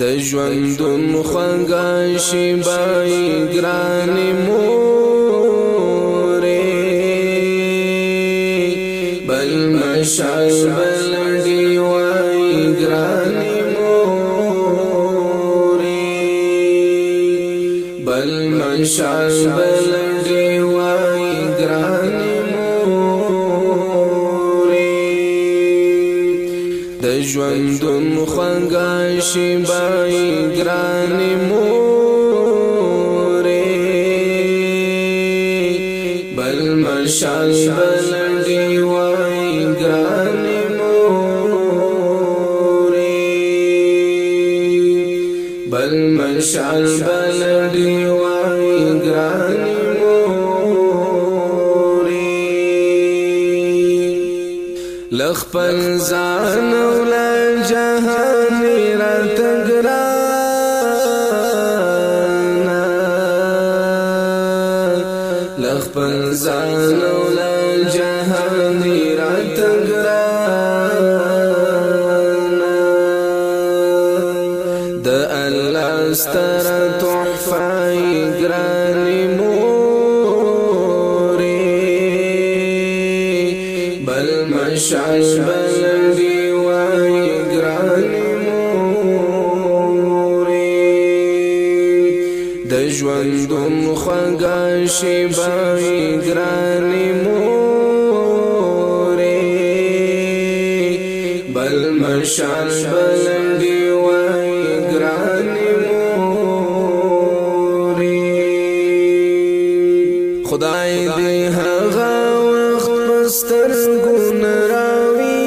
د ژوندون خوږه شیبای ګرانې مورې بل مشعل بل دی وای ګرانې مورې بل مشعل د ژوندون خوږه شیبای ګرانې مورې بل مشال بل دی وای ګرانې مورې بل مشال بل دی وای ګرانې لخپل ځان ول جهان را تګرانا لخپل ځان ول جهان را تګرانا د الله ستر تحفه ګرانې مشعل بلندي وای ګرانې مورې د ژوندون خوږه شیبای ګرانې مورې بل مشعل بلندي وای ګرانې مورې خدای دې هغه سترګون راوي.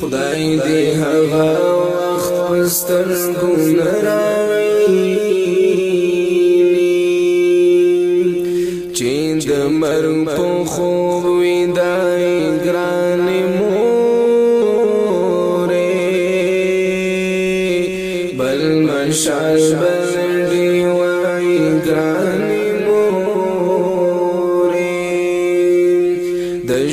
خدای دې هغه وخت سترګون راوي. چې د مرګ په خوب ویدای ګران مورې. بل مشعل بل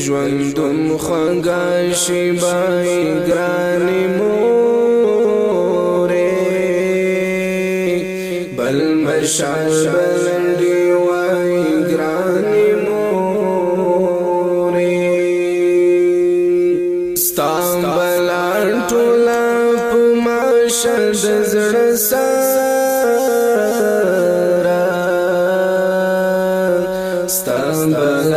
ژوندون خوږه شیبای ګرانې مورې بل مشعل بلندي وای ګرانې مورې ستام بلان ټولا په ماشل د زړه سره. ستام بلان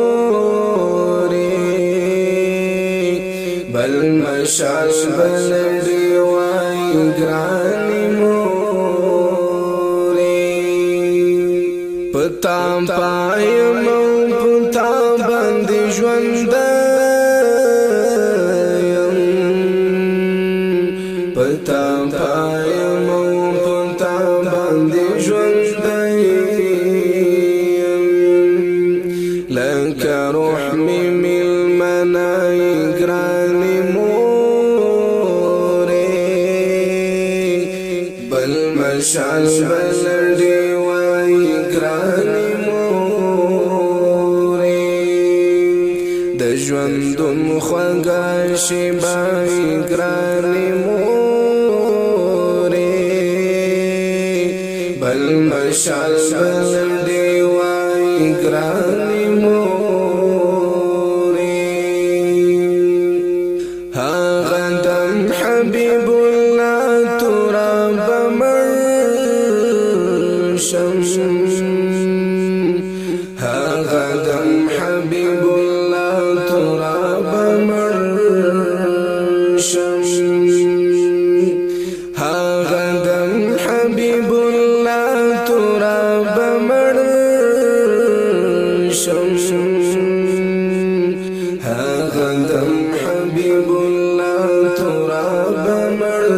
مشعل بل دی وای ګرانې مورې پتام پایم پتا باندې ژوند پتام پایم پتا باندې ژوند لکه روح می مل مشعل بل دی وای ګرانې مورې د ژوندون خوږه شیبای ګرانې مورې بل مشعل بل دی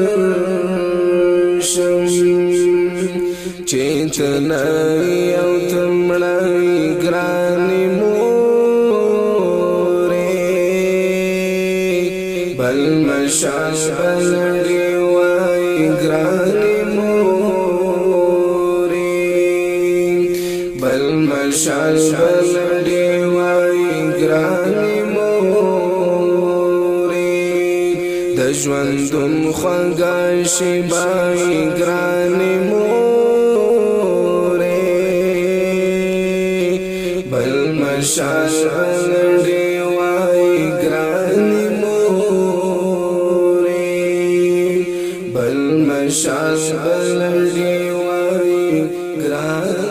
مرشم چیتنا یو تمړای ګرانی مورې بل مشال بلړي وای ګرانی مورې بل مشال بلړي وای ګرانی ژوند دم خنګش بای ګران مورې. بل مشاش غلندې وای ګران مورې. بل مشاش غلندې وای ګران